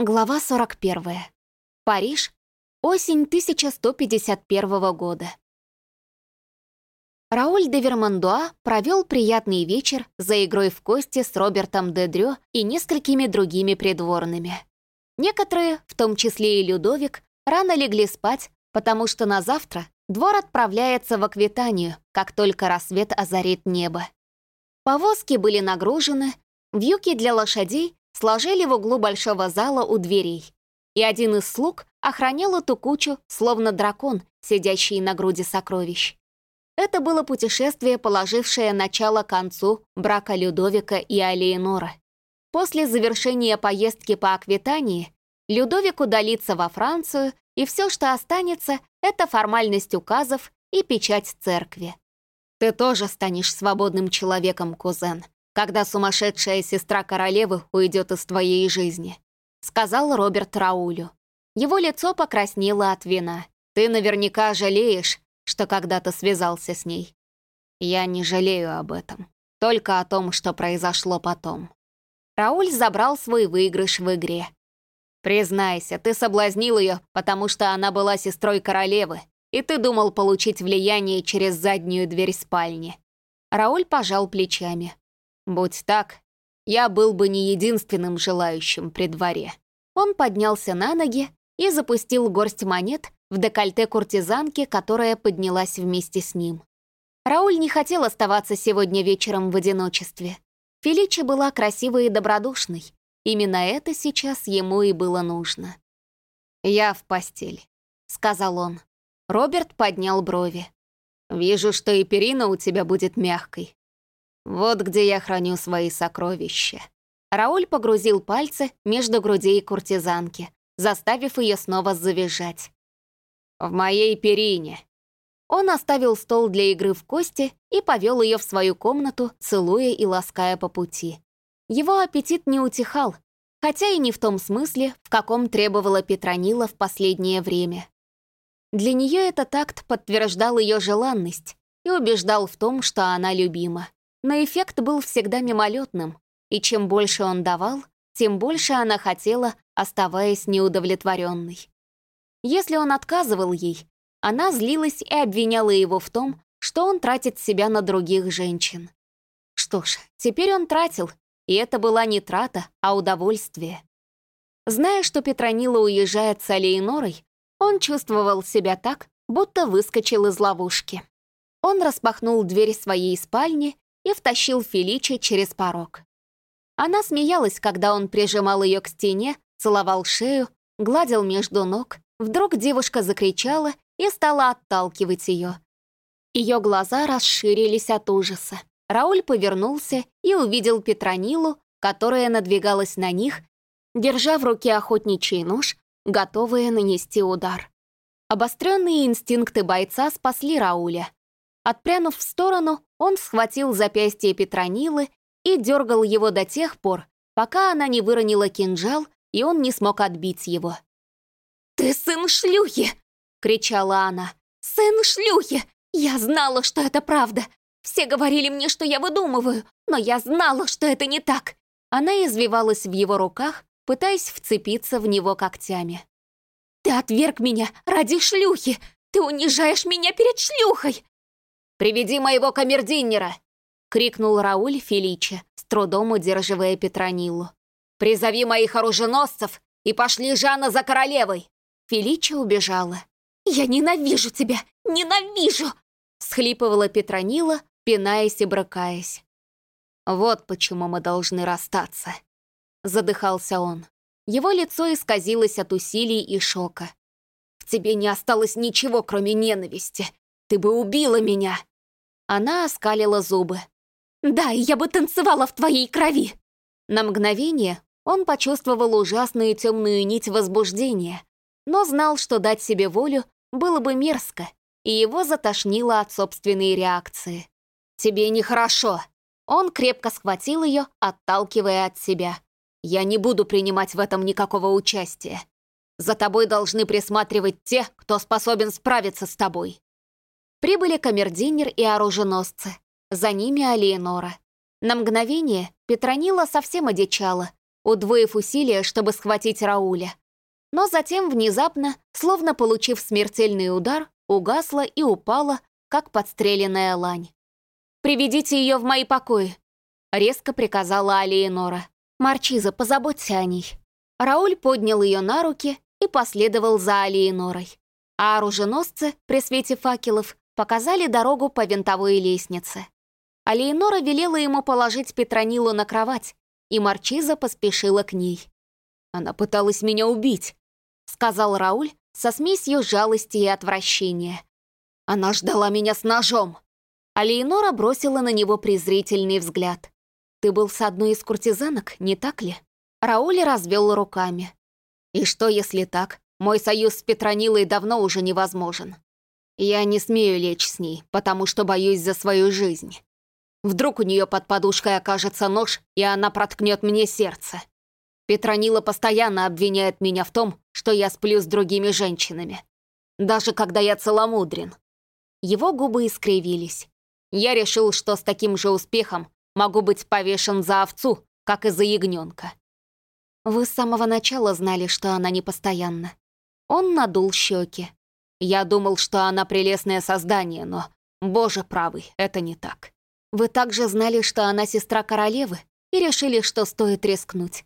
Глава 41. Париж. Осень 1151 года. Рауль де Вермандуа провел приятный вечер за игрой в кости с Робертом де Дрё и несколькими другими придворными. Некоторые, в том числе и Людовик, рано легли спать, потому что на завтра двор отправляется в Аквитанию, как только рассвет озарит небо. Повозки были нагружены, вьюки для лошадей сложили в углу большого зала у дверей, и один из слуг охранял эту кучу, словно дракон, сидящий на груди сокровищ. Это было путешествие, положившее начало концу брака Людовика и Алиенора. После завершения поездки по Аквитании Людовик удалится во Францию, и все, что останется, это формальность указов и печать церкви. Ты тоже станешь свободным человеком, кузен, когда сумасшедшая сестра королевы уйдет из твоей жизни», — сказал Роберт Раулю. Его лицо покраснело от вина. «Ты наверняка жалеешь, что когда-то связался с ней». «Я не жалею об этом. Только о том, что произошло потом». Рауль забрал свой выигрыш в игре. «Признайся, ты соблазнил ее, потому что она была сестрой королевы, и ты думал получить влияние через заднюю дверь спальни». Рауль пожал плечами. Будь так, я был бы не единственным желающим при дворе. Он поднялся на ноги и запустил горсть монет в декольте куртизанки, которая поднялась вместе с ним. Рауль не хотел оставаться сегодня вечером в одиночестве. Фелича была красивой и добродушной. Именно это сейчас ему и было нужно. «Я в постель», — сказал он. Роберт поднял брови. «Вижу, что и перина у тебя будет мягкой. Вот где я храню свои сокровища. Рауль погрузил пальцы между грудей куртизанки, заставив ее снова завизжать. «В моей перине». Он оставил стол для игры в кости и повел ее в свою комнату, целуя и лаская по пути. Его аппетит не утихал, хотя и не в том смысле, в каком требовала Петронила в последнее время. Для нее этот акт подтверждал ее желанность и убеждал в том, что она любима. Но эффект был всегда мимолетным, и чем больше он давал, тем больше она хотела, оставаясь неудовлетворенной. Если он отказывал ей, она злилась и обвиняла его в том, что он тратит себя на других женщин. Что ж, теперь он тратил, и это была не трата, а удовольствие. Зная, что Петронила уезжает с Алиенорой, он чувствовал себя так, будто выскочил из ловушки. Он распахнул дверь своей спальни и втащил Феличи через порог. Она смеялась, когда он прижимал ее к стене, целовал шею, гладил между ног. Вдруг девушка закричала и стала отталкивать ее. Ее глаза расширились от ужаса. Рауль повернулся и увидел Петронилу, которая надвигалась на них, держа в руке охотничий нож, готовая нанести удар. Обостренные инстинкты бойца спасли Рауля. Отпрянув в сторону, он схватил запястье Петронилы и дергал его до тех пор, пока она не выронила кинжал, и он не смог отбить его. «Ты сын шлюхи!» — кричала она. «Сын шлюхи! Я знала, что это правда! Все говорили мне, что я выдумываю, но я знала, что это не так!» Она извивалась в его руках, пытаясь вцепиться в него когтями. «Ты отверг меня ради шлюхи! Ты унижаешь меня перед шлюхой! «Приведи моего камердинера, крикнул Рауль Феличе, с трудом удерживая Петронилу. «Призови моих оруженосцев и пошли Жанна за королевой!» Фелича убежала. «Я ненавижу тебя! Ненавижу!» схлипывала Петронила, пинаясь и брыкаясь. «Вот почему мы должны расстаться», — задыхался он. Его лицо исказилось от усилий и шока. «В тебе не осталось ничего, кроме ненависти. Ты бы убила меня!» Она оскалила зубы. «Да, я бы танцевала в твоей крови!» На мгновение он почувствовал ужасную темную нить возбуждения, но знал, что дать себе волю было бы мерзко, и его затошнило от собственной реакции. «Тебе нехорошо!» Он крепко схватил ее, отталкивая от себя. «Я не буду принимать в этом никакого участия. За тобой должны присматривать те, кто способен справиться с тобой. Прибыли камердинер и оруженосцы. За ними Алиенора. На мгновение Петронила совсем одичала, удвоив усилия, чтобы схватить Рауля. Но затем внезапно, словно получив смертельный удар, угасла и упала, как подстреленная лань. «Приведите ее в мои покои», — резко приказала Алиенора. «Марчиза, позаботься о ней». Рауль поднял ее на руки и последовал за Алиенорой. А оруженосцы, при свете факелов, показали дорогу по винтовой лестнице. Алиенора велела ему положить Петронилу на кровать, и Марчиза поспешила к ней. «Она пыталась меня убить», — сказал Рауль со смесью жалости и отвращения. «Она ждала меня с ножом». Алиенора бросила на него презрительный взгляд. «Ты был с одной из куртизанок, не так ли?» Рауль развел руками. «И что, если так? Мой союз с Петронилой давно уже невозможен. Я не смею лечь с ней, потому что боюсь за свою жизнь. Вдруг у нее под подушкой окажется нож, и она проткнет мне сердце. Петронила постоянно обвиняет меня в том, что я сплю с другими женщинами. Даже когда я целомудрен. Его губы искривились. Я решил, что с таким же успехом могу быть повешен за овцу, как и за ягненка. Вы с самого начала знали, что она непостоянна. Он надул щеки. Я думал, что она прелестное создание, но, боже правый, это не так. Вы также знали, что она сестра королевы, и решили, что стоит рискнуть.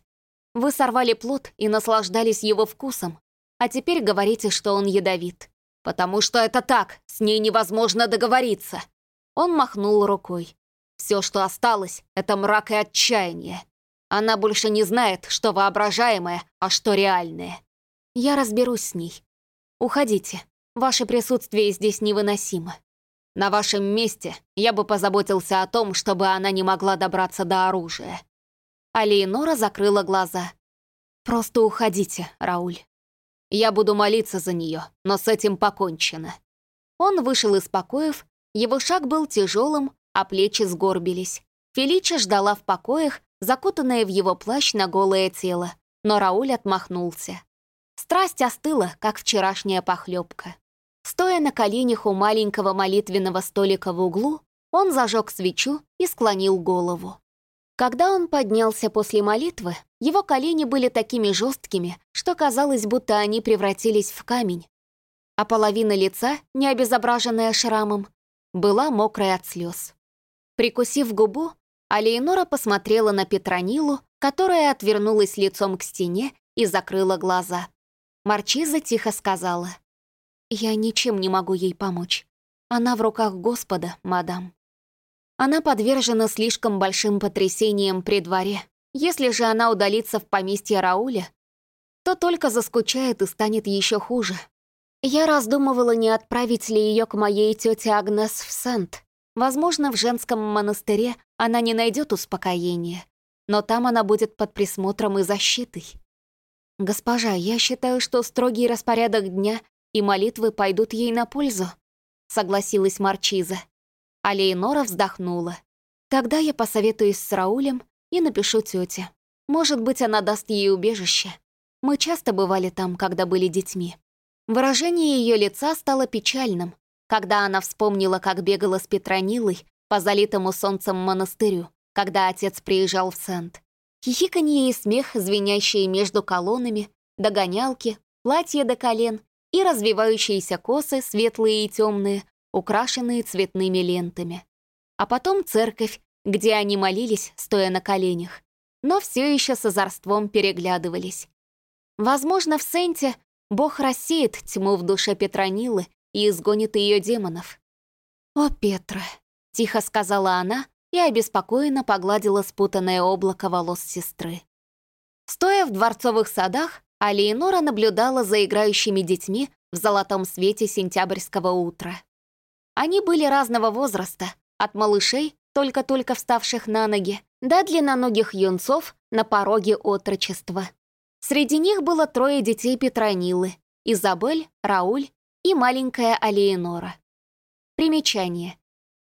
Вы сорвали плод и наслаждались его вкусом, а теперь говорите, что он ядовит. Потому что это так, с ней невозможно договориться. Он махнул рукой. Все, что осталось, это мрак и отчаяние. Она больше не знает, что воображаемое, а что реальное. Я разберусь с ней. Уходите. Ваше присутствие здесь невыносимо. На вашем месте я бы позаботился о том, чтобы она не могла добраться до оружия». А закрыла глаза. «Просто уходите, Рауль. Я буду молиться за нее, но с этим покончено». Он вышел из покоев, его шаг был тяжелым, а плечи сгорбились. Фелича ждала в покоях, закутанная в его плащ на голое тело, но Рауль отмахнулся. Страсть остыла, как вчерашняя похлебка. Стоя на коленях у маленького молитвенного столика в углу, он зажег свечу и склонил голову. Когда он поднялся после молитвы, его колени были такими жесткими, что казалось, будто они превратились в камень. А половина лица, не обезображенная шрамом, была мокрой от слез. Прикусив губу, Алейнора посмотрела на Петронилу, которая отвернулась лицом к стене и закрыла глаза. Марчиза тихо сказала — я ничем не могу ей помочь. Она в руках Господа, мадам. Она подвержена слишком большим потрясениям при дворе. Если же она удалится в поместье Рауля, то только заскучает и станет еще хуже. Я раздумывала, не отправить ли ее к моей тете Агнес в Сент. Возможно, в женском монастыре она не найдет успокоения, но там она будет под присмотром и защитой. Госпожа, я считаю, что строгий распорядок дня и молитвы пойдут ей на пользу», — согласилась Марчиза. А Лейнора вздохнула. «Тогда я посоветуюсь с Раулем и напишу тете. Может быть, она даст ей убежище. Мы часто бывали там, когда были детьми». Выражение ее лица стало печальным, когда она вспомнила, как бегала с Петронилой по залитому солнцем монастырю, когда отец приезжал в Сент. Хихиканье и смех, звенящие между колоннами, догонялки, платье до колен и развивающиеся косы, светлые и темные, украшенные цветными лентами. А потом церковь, где они молились, стоя на коленях, но все еще с озорством переглядывались. Возможно, в Сенте Бог рассеет тьму в душе Петронилы и изгонит ее демонов. «О, Петра!» — тихо сказала она и обеспокоенно погладила спутанное облако волос сестры. Стоя в дворцовых садах, а Леонора наблюдала за играющими детьми в золотом свете сентябрьского утра. Они были разного возраста, от малышей, только-только вставших на ноги, до длинноногих юнцов на пороге отрочества. Среди них было трое детей Петронилы — Изабель, Рауль и маленькая Алиенора. Примечание.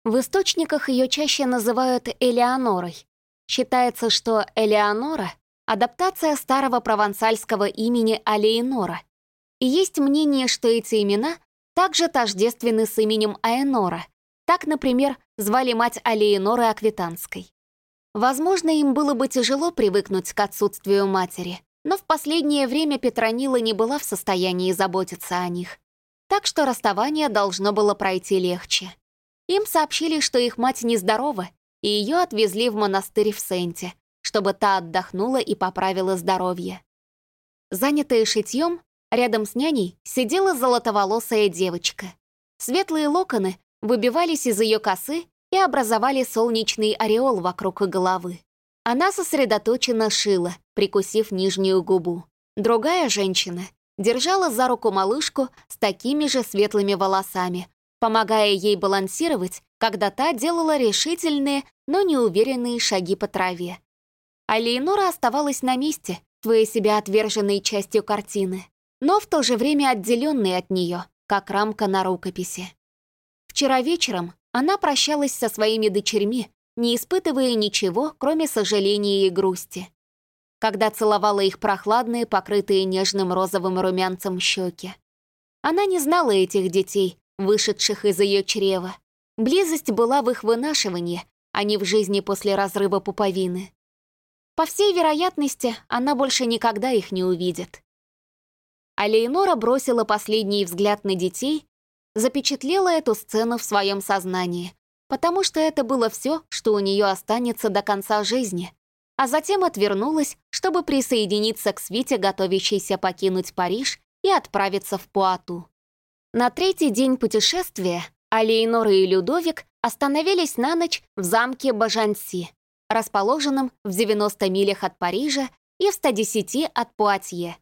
В источниках ее чаще называют Элеонорой. Считается, что Элеонора адаптация старого провансальского имени Алеинора. И есть мнение, что эти имена также тождественны с именем Аэнора. Так, например, звали мать Алеиноры Аквитанской. Возможно, им было бы тяжело привыкнуть к отсутствию матери, но в последнее время Петронила не была в состоянии заботиться о них. Так что расставание должно было пройти легче. Им сообщили, что их мать нездорова, и ее отвезли в монастырь в Сенте, чтобы та отдохнула и поправила здоровье. Занятая шитьем, рядом с няней сидела золотоволосая девочка. Светлые локоны выбивались из ее косы и образовали солнечный ореол вокруг головы. Она сосредоточенно шила, прикусив нижнюю губу. Другая женщина держала за руку малышку с такими же светлыми волосами, помогая ей балансировать, когда та делала решительные, но неуверенные шаги по траве. А Лейнора оставалась на месте, твоей себя отверженной частью картины, но в то же время отделенной от нее, как рамка на рукописи. Вчера вечером она прощалась со своими дочерьми, не испытывая ничего, кроме сожаления и грусти. Когда целовала их прохладные, покрытые нежным розовым румянцем щеки. Она не знала этих детей, вышедших из ее чрева. Близость была в их вынашивании, а не в жизни после разрыва пуповины. По всей вероятности, она больше никогда их не увидит. А Лейнора бросила последний взгляд на детей, запечатлела эту сцену в своем сознании, потому что это было все, что у нее останется до конца жизни, а затем отвернулась, чтобы присоединиться к свите, готовящейся покинуть Париж и отправиться в Пуату. На третий день путешествия Алейнора и Людовик остановились на ночь в замке Бажанси, расположенном в 90 милях от Парижа и в 110 от Пуатье.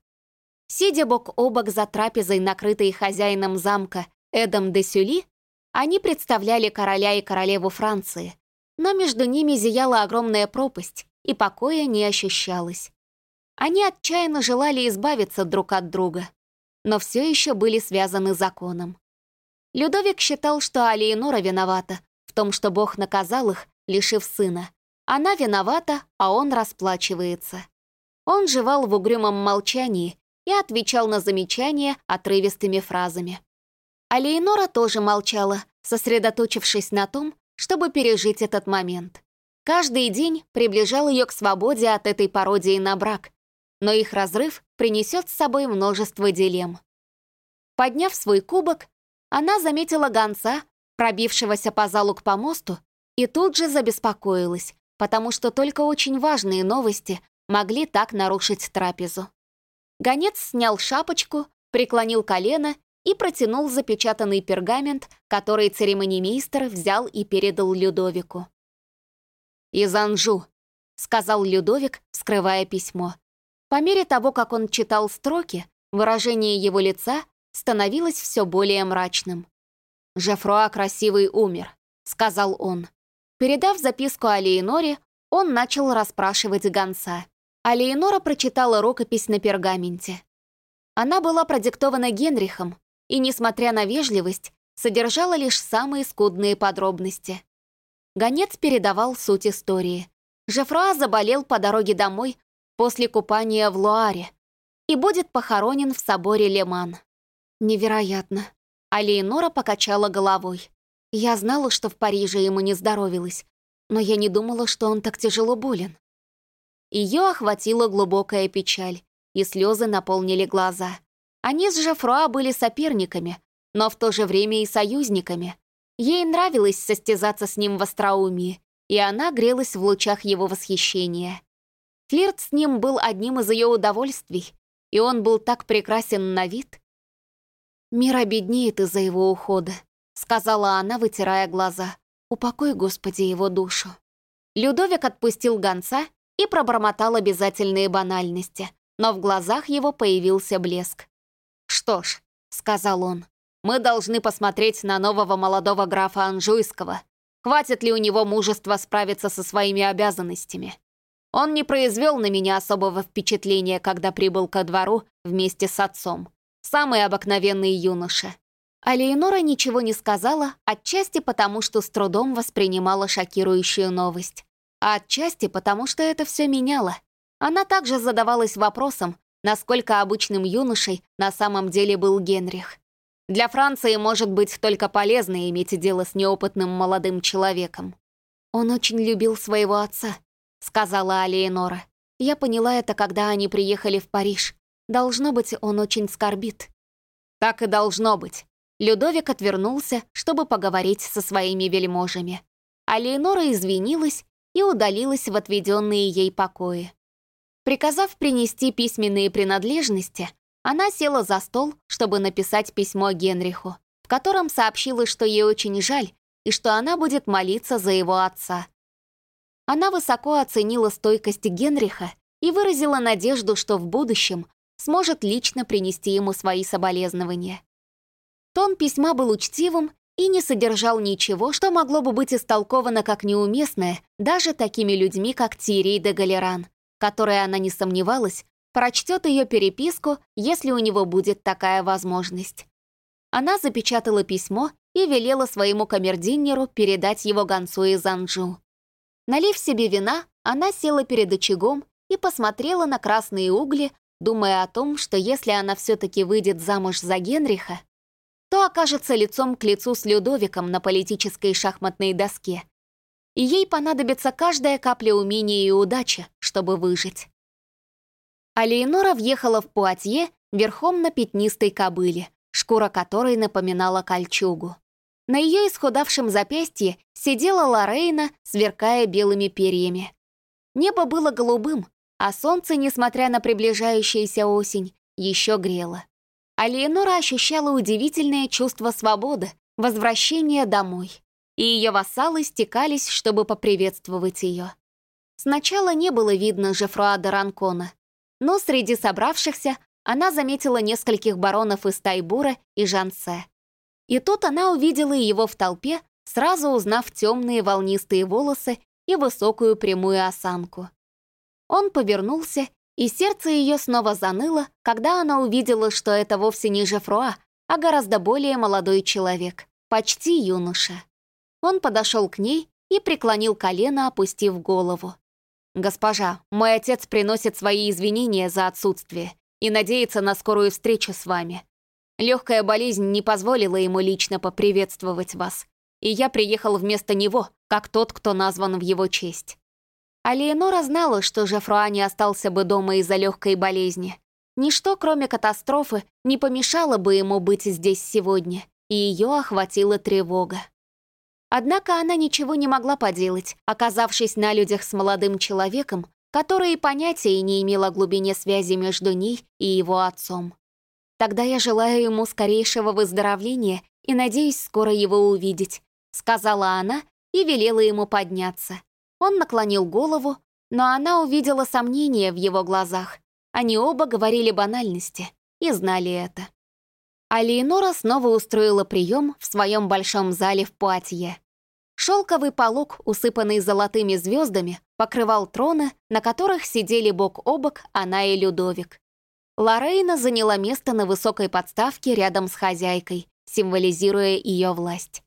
Сидя бок о бок за трапезой, накрытой хозяином замка Эдом де Сюли, они представляли короля и королеву Франции, но между ними зияла огромная пропасть, и покоя не ощущалось. Они отчаянно желали избавиться друг от друга, но все еще были связаны законом. Людовик считал, что Алиенора виновата в том, что Бог наказал их, лишив сына. Она виновата, а он расплачивается. Он жевал в угрюмом молчании и отвечал на замечания отрывистыми фразами. А Лейнора тоже молчала, сосредоточившись на том, чтобы пережить этот момент. Каждый день приближал ее к свободе от этой пародии на брак, но их разрыв принесет с собой множество дилемм. Подняв свой кубок, она заметила гонца, пробившегося по залу к помосту, и тут же забеспокоилась, потому что только очень важные новости могли так нарушить трапезу. Гонец снял шапочку, преклонил колено и протянул запечатанный пергамент, который церемонимейстер взял и передал Людовику. «Из Анжу», — сказал Людовик, вскрывая письмо. По мере того, как он читал строки, выражение его лица становилось все более мрачным. «Жефруа красивый умер», — сказал он. Передав записку Алиеноре, он начал расспрашивать гонца. Алиенора прочитала рукопись на пергаменте. Она была продиктована Генрихом и, несмотря на вежливость, содержала лишь самые скудные подробности. Гонец передавал суть истории. Жефруа заболел по дороге домой после купания в Луаре и будет похоронен в соборе Леман. Невероятно. А Леонора покачала головой. Я знала, что в Париже ему не здоровилось, но я не думала, что он так тяжело болен. Ее охватила глубокая печаль, и слезы наполнили глаза. Они с Жефруа были соперниками, но в то же время и союзниками. Ей нравилось состязаться с ним в остроумии, и она грелась в лучах его восхищения. Флирт с ним был одним из ее удовольствий, и он был так прекрасен на вид. «Мир обеднеет из-за его ухода», — сказала она, вытирая глаза. «Упокой, Господи, его душу». Людовик отпустил гонца и пробормотал обязательные банальности, но в глазах его появился блеск. «Что ж», — сказал он, — «мы должны посмотреть на нового молодого графа Анжуйского. Хватит ли у него мужества справиться со своими обязанностями?» Он не произвел на меня особого впечатления, когда прибыл ко двору вместе с отцом. Самый обыкновенный юноша. А Леонора ничего не сказала, отчасти потому, что с трудом воспринимала шокирующую новость. А отчасти потому, что это все меняло. Она также задавалась вопросом, насколько обычным юношей на самом деле был Генрих. Для Франции может быть только полезно иметь дело с неопытным молодым человеком. Он очень любил своего отца, сказала Алиенора. «Я поняла это, когда они приехали в Париж. Должно быть, он очень скорбит». «Так и должно быть». Людовик отвернулся, чтобы поговорить со своими вельможами. Алиенора извинилась и удалилась в отведенные ей покои. Приказав принести письменные принадлежности, она села за стол, чтобы написать письмо Генриху, в котором сообщила, что ей очень жаль и что она будет молиться за его отца. Она высоко оценила стойкость Генриха и выразила надежду, что в будущем сможет лично принести ему свои соболезнования. Тон письма был учтивым и не содержал ничего, что могло бы быть истолковано как неуместное даже такими людьми, как Тирей де Галеран, которая, она не сомневалась, прочтет ее переписку, если у него будет такая возможность. Она запечатала письмо и велела своему камердинеру передать его гонцу из Анжу. Налив себе вина, она села перед очагом и посмотрела на красные угли, думая о том, что если она все-таки выйдет замуж за Генриха, окажется лицом к лицу с Людовиком на политической шахматной доске. И ей понадобится каждая капля умения и удачи, чтобы выжить. А въехала в Пуатье верхом на пятнистой кобыле, шкура которой напоминала кольчугу. На ее исхудавшем запястье сидела Лорейна, сверкая белыми перьями. Небо было голубым, а солнце, несмотря на приближающуюся осень, еще грело. А Леонора ощущала удивительное чувство свободы, возвращения домой. И ее вассалы стекались, чтобы поприветствовать ее. Сначала не было видно Жефруа де Ранкона, но среди собравшихся она заметила нескольких баронов из Тайбура и Жансе. И тут она увидела его в толпе, сразу узнав темные волнистые волосы и высокую прямую осанку. Он повернулся и сердце ее снова заныло, когда она увидела, что это вовсе не Жефруа, а гораздо более молодой человек, почти юноша. Он подошел к ней и преклонил колено, опустив голову. «Госпожа, мой отец приносит свои извинения за отсутствие и надеется на скорую встречу с вами. Легкая болезнь не позволила ему лично поприветствовать вас, и я приехал вместо него, как тот, кто назван в его честь. А Леонора знала, что Жефруа не остался бы дома из-за легкой болезни. Ничто, кроме катастрофы, не помешало бы ему быть здесь сегодня, и ее охватила тревога. Однако она ничего не могла поделать, оказавшись на людях с молодым человеком, который понятия не имел о глубине связи между ней и его отцом. Тогда я желаю ему скорейшего выздоровления и надеюсь скоро его увидеть», — сказала она и велела ему подняться. Он наклонил голову, но она увидела сомнение в его глазах. Они оба говорили банальности и знали это. А Леонора снова устроила прием в своем большом зале в Пуатье. Шелковый полог, усыпанный золотыми звездами, покрывал троны, на которых сидели бок о бок она и Людовик. Лорейна заняла место на высокой подставке рядом с хозяйкой, символизируя ее власть.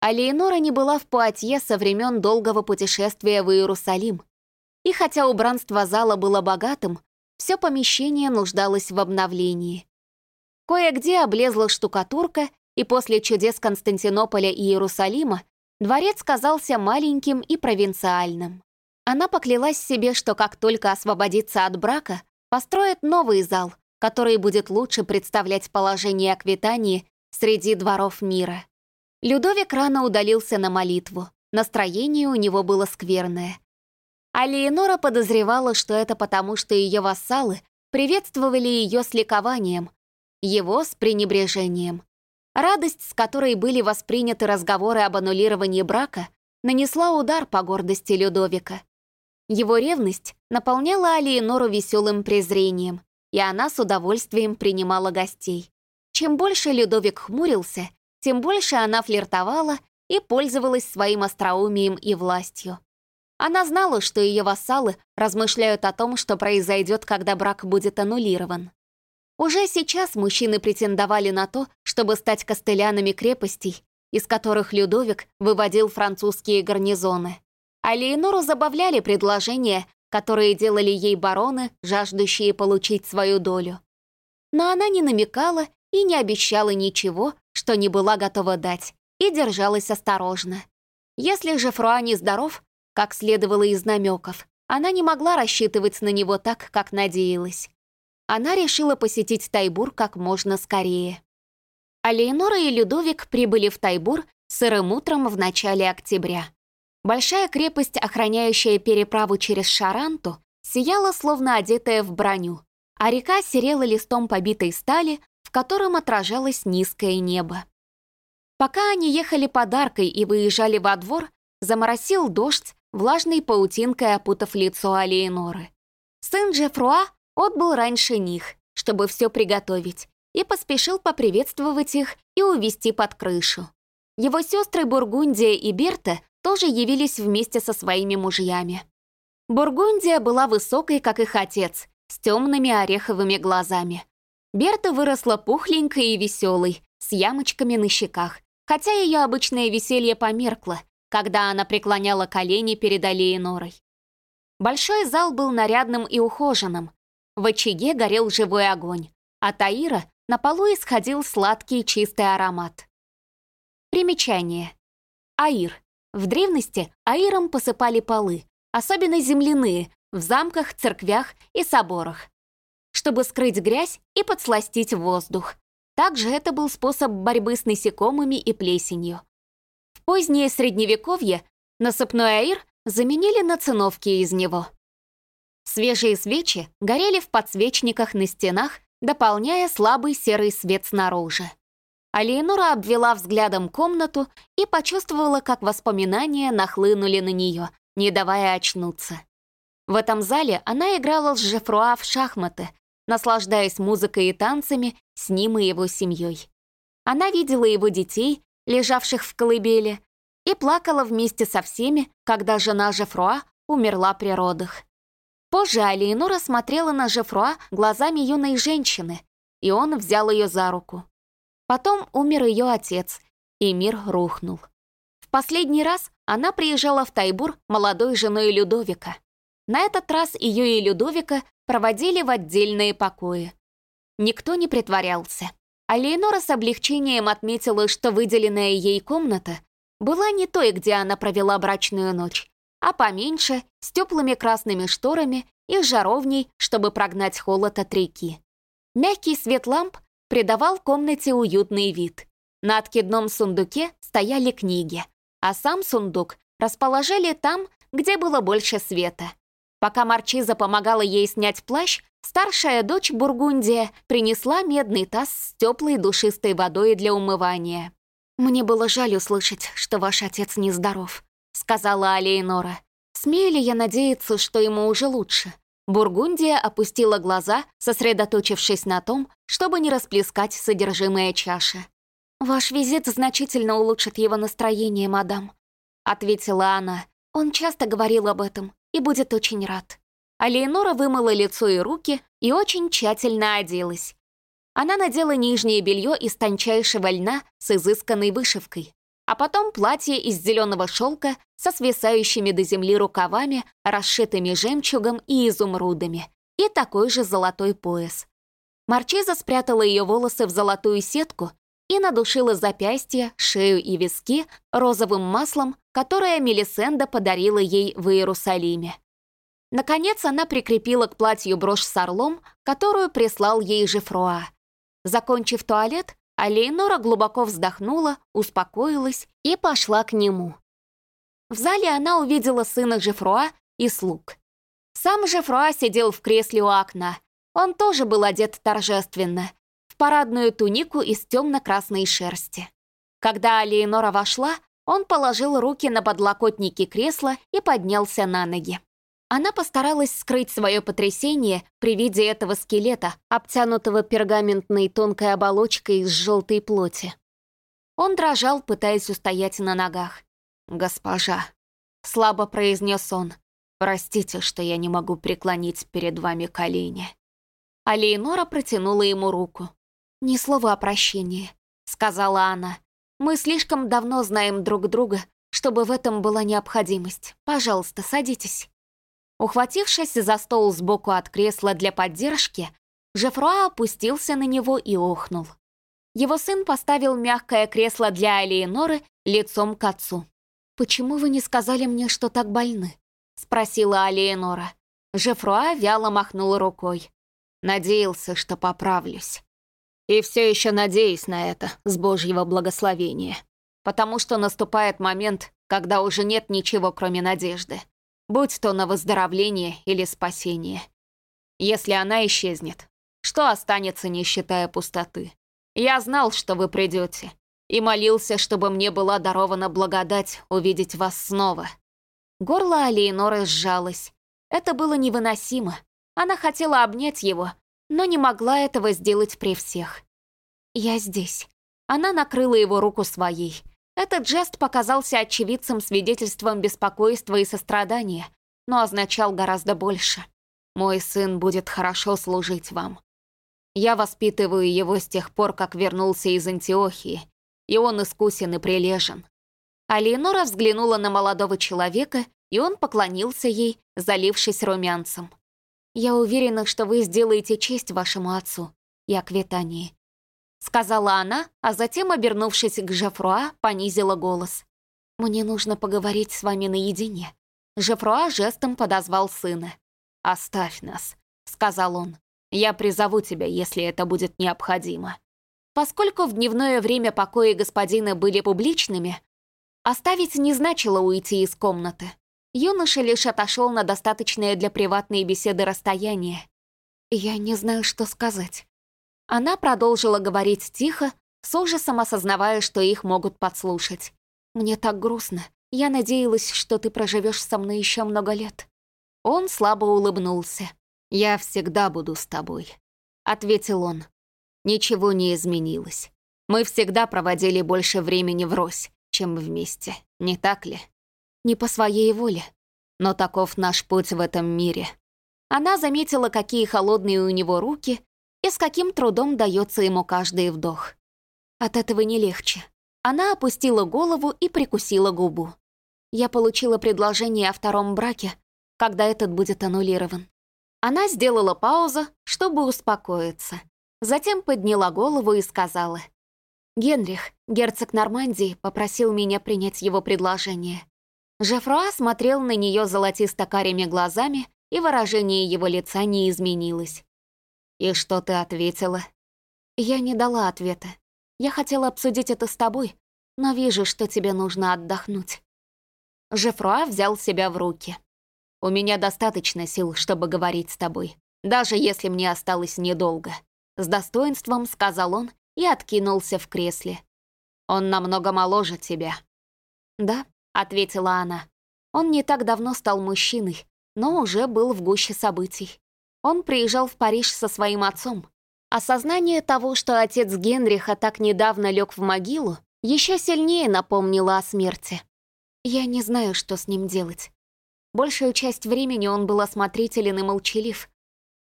А Леонора не была в Пуатье со времен долгого путешествия в Иерусалим. И хотя убранство зала было богатым, все помещение нуждалось в обновлении. Кое-где облезла штукатурка, и после чудес Константинополя и Иерусалима дворец казался маленьким и провинциальным. Она поклялась себе, что как только освободится от брака, построит новый зал, который будет лучше представлять положение Аквитании среди дворов мира. Людовик рано удалился на молитву. Настроение у него было скверное. А Леонора подозревала, что это потому, что ее вассалы приветствовали ее с ликованием, его с пренебрежением. Радость, с которой были восприняты разговоры об аннулировании брака, нанесла удар по гордости Людовика. Его ревность наполняла Алиенору веселым презрением, и она с удовольствием принимала гостей. Чем больше Людовик хмурился, тем больше она флиртовала и пользовалась своим остроумием и властью. Она знала, что ее вассалы размышляют о том, что произойдет, когда брак будет аннулирован. Уже сейчас мужчины претендовали на то, чтобы стать костылянами крепостей, из которых Людовик выводил французские гарнизоны. А Леонору забавляли предложения, которые делали ей бароны, жаждущие получить свою долю. Но она не намекала и не обещала ничего, что не была готова дать, и держалась осторожно. Если же Фруа не здоров, как следовало из намеков, она не могла рассчитывать на него так, как надеялась. Она решила посетить Тайбур как можно скорее. А Лейнора и Людовик прибыли в Тайбур сырым утром в начале октября. Большая крепость, охраняющая переправу через Шаранту, сияла, словно одетая в броню, а река серела листом побитой стали, в котором отражалось низкое небо. Пока они ехали под аркой и выезжали во двор, заморосил дождь, влажной паутинкой опутав лицо Алиеноры. Сын Джеффруа отбыл раньше них, чтобы все приготовить, и поспешил поприветствовать их и увести под крышу. Его сестры Бургундия и Берта тоже явились вместе со своими мужьями. Бургундия была высокой, как их отец, с темными ореховыми глазами. Берта выросла пухленькой и веселой, с ямочками на щеках, хотя ее обычное веселье померкло, когда она преклоняла колени перед Алиенорой. Большой зал был нарядным и ухоженным. В очаге горел живой огонь, а Таира на полу исходил сладкий чистый аромат. Примечание. Аир. В древности аиром посыпали полы, особенно земляные, в замках, церквях и соборах, чтобы скрыть грязь и подсластить воздух. Также это был способ борьбы с насекомыми и плесенью. В позднее Средневековье насыпной аир заменили на циновки из него. Свежие свечи горели в подсвечниках на стенах, дополняя слабый серый свет снаружи. А обвела взглядом комнату и почувствовала, как воспоминания нахлынули на нее, не давая очнуться. В этом зале она играла с Жефруа в шахматы, наслаждаясь музыкой и танцами с ним и его семьей. Она видела его детей, лежавших в колыбели, и плакала вместе со всеми, когда жена Жефруа умерла при родах. Позже Алиенора смотрела на Жефруа глазами юной женщины, и он взял ее за руку. Потом умер ее отец, и мир рухнул. В последний раз она приезжала в Тайбур молодой женой Людовика. На этот раз ее и Людовика проводили в отдельные покои. Никто не притворялся. А Леонора с облегчением отметила, что выделенная ей комната была не той, где она провела брачную ночь, а поменьше, с теплыми красными шторами и жаровней, чтобы прогнать холод от реки. Мягкий свет ламп придавал комнате уютный вид. На откидном сундуке стояли книги, а сам сундук расположили там, где было больше света. Пока Марчиза помогала ей снять плащ, старшая дочь Бургундия принесла медный таз с теплой душистой водой для умывания. «Мне было жаль услышать, что ваш отец нездоров», — сказала Алейнора. «Смею ли я надеяться, что ему уже лучше?» Бургундия опустила глаза, сосредоточившись на том, чтобы не расплескать содержимое чаши. «Ваш визит значительно улучшит его настроение, мадам», — ответила она. «Он часто говорил об этом и будет очень рад». А Леонора вымыла лицо и руки и очень тщательно оделась. Она надела нижнее белье из тончайшего льна с изысканной вышивкой а потом платье из зеленого шелка со свисающими до земли рукавами, расшитыми жемчугом и изумрудами, и такой же золотой пояс. Марчиза спрятала ее волосы в золотую сетку и надушила запястья, шею и виски розовым маслом, которое Мелисенда подарила ей в Иерусалиме. Наконец она прикрепила к платью брошь с орлом, которую прислал ей Жефруа. Закончив туалет, а Лейнора глубоко вздохнула, успокоилась и пошла к нему. В зале она увидела сына Жефруа и слуг. Сам Жефруа сидел в кресле у окна. Он тоже был одет торжественно, парадную тунику из темно-красной шерсти. Когда Лейнора вошла, он положил руки на подлокотники кресла и поднялся на ноги. Она постаралась скрыть свое потрясение при виде этого скелета, обтянутого пергаментной тонкой оболочкой из желтой плоти. Он дрожал, пытаясь устоять на ногах. «Госпожа», — слабо произнес он, — «простите, что я не могу преклонить перед вами колени». А протянула ему руку. «Ни слова о прощении», — сказала она. «Мы слишком давно знаем друг друга, чтобы в этом была необходимость. Пожалуйста, садитесь». Ухватившись за стол сбоку от кресла для поддержки, Жефруа опустился на него и охнул. Его сын поставил мягкое кресло для Алиеноры лицом к отцу. «Почему вы не сказали мне, что так больны?» — спросила Алиенора. Жефруа вяло махнул рукой. Надеялся, что поправлюсь. И все еще надеюсь на это, с Божьего благословения. Потому что наступает момент, когда уже нет ничего, кроме надежды. Будь то на выздоровление или спасение. Если она исчезнет, что останется, не считая пустоты? Я знал, что вы придете, и молился, чтобы мне была дарована благодать увидеть вас снова. Горло Алиеноры сжалось. Это было невыносимо. Она хотела обнять его, но не могла этого сделать при всех. «Я здесь». Она накрыла его руку своей. Этот жест показался очевидцем свидетельством беспокойства и сострадания, но означал гораздо больше. «Мой сын будет хорошо служить вам. Я воспитываю его с тех пор, как вернулся из Антиохии, и он искусен и прилежен». Алиенора взглянула на молодого человека, и он поклонился ей, залившись румянцем. «Я уверена, что вы сделаете честь вашему отцу и Аквитании», сказала она, а затем, обернувшись к Жефруа, понизила голос. «Мне нужно поговорить с вами наедине». Жефруа жестом подозвал сына. «Оставь нас», — сказал он. «Я призову тебя, если это будет необходимо». Поскольку в дневное время покои господина были публичными, оставить не значило уйти из комнаты. Юноша лишь отошел на достаточное для приватной беседы расстояние. «Я не знаю, что сказать». Она продолжила говорить тихо, с ужасом осознавая, что их могут подслушать. «Мне так грустно. Я надеялась, что ты проживешь со мной еще много лет». Он слабо улыбнулся. «Я всегда буду с тобой», — ответил он. «Ничего не изменилось. Мы всегда проводили больше времени врозь, чем вместе, не так ли?» Не по своей воле. Но таков наш путь в этом мире. Она заметила, какие холодные у него руки и с каким трудом дается ему каждый вдох. От этого не легче. Она опустила голову и прикусила губу. Я получила предложение о втором браке, когда этот будет аннулирован. Она сделала паузу, чтобы успокоиться. Затем подняла голову и сказала. «Генрих, герцог Нормандии, попросил меня принять его предложение. Жефруа смотрел на нее золотисто-карими глазами, и выражение его лица не изменилось. «И что ты ответила?» «Я не дала ответа. Я хотела обсудить это с тобой, но вижу, что тебе нужно отдохнуть». Жефруа взял себя в руки. «У меня достаточно сил, чтобы говорить с тобой, даже если мне осталось недолго», — с достоинством сказал он и откинулся в кресле. «Он намного моложе тебя». «Да, ответила она. Он не так давно стал мужчиной, но уже был в гуще событий. Он приезжал в Париж со своим отцом. Осознание того, что отец Генриха так недавно лег в могилу, еще сильнее напомнило о смерти. Я не знаю, что с ним делать. Большую часть времени он был осмотрителен и молчалив.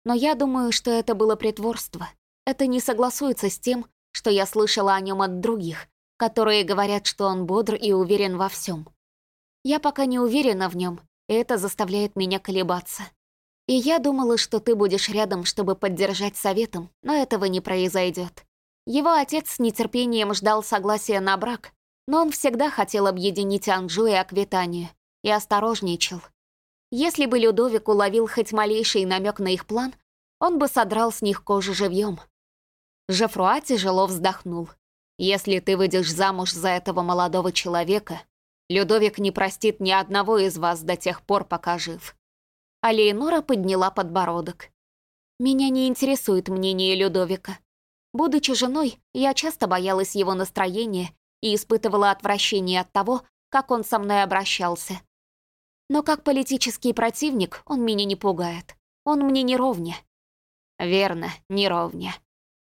Но я думаю, что это было притворство. Это не согласуется с тем, что я слышала о нем от других, которые говорят, что он бодр и уверен во всем. Я пока не уверена в нем, это заставляет меня колебаться. И я думала, что ты будешь рядом, чтобы поддержать советом, но этого не произойдет. Его отец с нетерпением ждал согласия на брак, но он всегда хотел объединить Анжу и Аквитанию, и осторожничал. Если бы Людовик уловил хоть малейший намек на их план, он бы содрал с них кожу живьем. Жефруа тяжело вздохнул. «Если ты выйдешь замуж за этого молодого человека, Людовик не простит ни одного из вас до тех пор, пока жив». А Леонора подняла подбородок. «Меня не интересует мнение Людовика. Будучи женой, я часто боялась его настроения и испытывала отвращение от того, как он со мной обращался. Но как политический противник он меня не пугает. Он мне не ровня». «Верно, не ровня».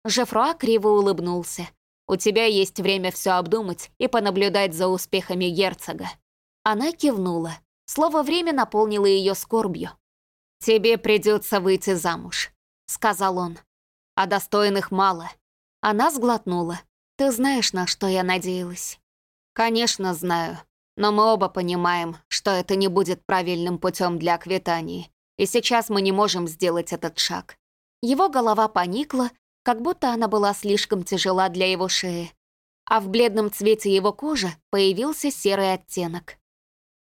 Жефруа криво улыбнулся. У тебя есть время все обдумать и понаблюдать за успехами герцога». Она кивнула. Слово «время» наполнило ее скорбью. «Тебе придется выйти замуж», — сказал он. «А достойных мало». Она сглотнула. «Ты знаешь, на что я надеялась?» «Конечно, знаю. Но мы оба понимаем, что это не будет правильным путем для Аквитании. И сейчас мы не можем сделать этот шаг». Его голова поникла, как будто она была слишком тяжела для его шеи, а в бледном цвете его кожи появился серый оттенок.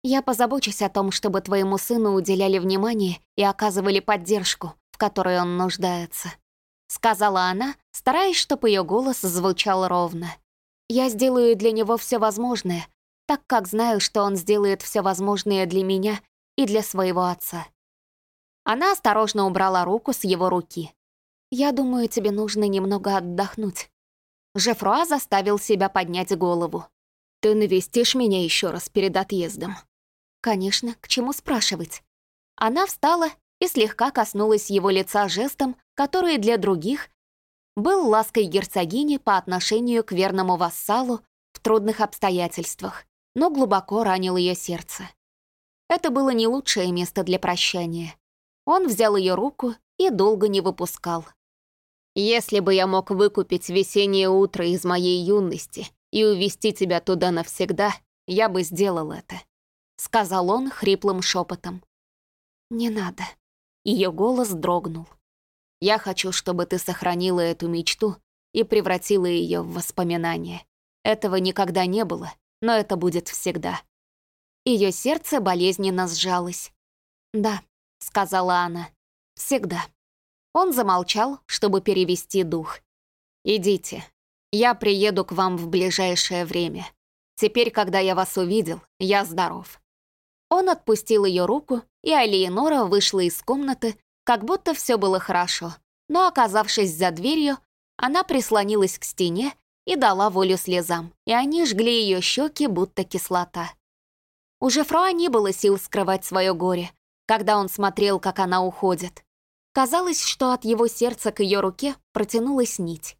Я позабочусь о том, чтобы твоему сыну уделяли внимание и оказывали поддержку, в которой он нуждается», — сказала она, стараясь, чтобы ее голос звучал ровно. «Я сделаю для него все возможное, так как знаю, что он сделает все возможное для меня и для своего отца». Она осторожно убрала руку с его руки. «Я думаю, тебе нужно немного отдохнуть». Жефруа заставил себя поднять голову. «Ты навестишь меня еще раз перед отъездом?» Конечно, к чему спрашивать? Она встала и слегка коснулась его лица жестом, который для других был лаской герцогини по отношению к верному вассалу в трудных обстоятельствах, но глубоко ранил ее сердце. Это было не лучшее место для прощания. Он взял ее руку и долго не выпускал. «Если бы я мог выкупить весеннее утро из моей юности и увести тебя туда навсегда, я бы сделал это», — сказал он хриплым шепотом. «Не надо». Ее голос дрогнул. «Я хочу, чтобы ты сохранила эту мечту и превратила ее в воспоминание. Этого никогда не было, но это будет всегда». Ее сердце болезненно сжалось. «Да», — сказала она, — «всегда». Он замолчал, чтобы перевести дух. «Идите. Я приеду к вам в ближайшее время. Теперь, когда я вас увидел, я здоров». Он отпустил ее руку, и Алиенора вышла из комнаты, как будто все было хорошо. Но, оказавшись за дверью, она прислонилась к стене и дала волю слезам, и они жгли ее щеки, будто кислота. У Жефруа не было сил скрывать свое горе, когда он смотрел, как она уходит. Казалось, что от его сердца к ее руке протянулась нить.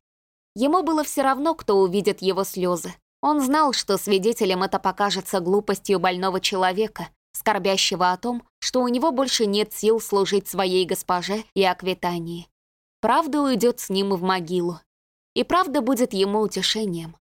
Ему было все равно, кто увидит его слезы. Он знал, что свидетелем это покажется глупостью больного человека, скорбящего о том, что у него больше нет сил служить своей госпоже и Аквитании. Правда уйдет с ним в могилу. И правда будет ему утешением.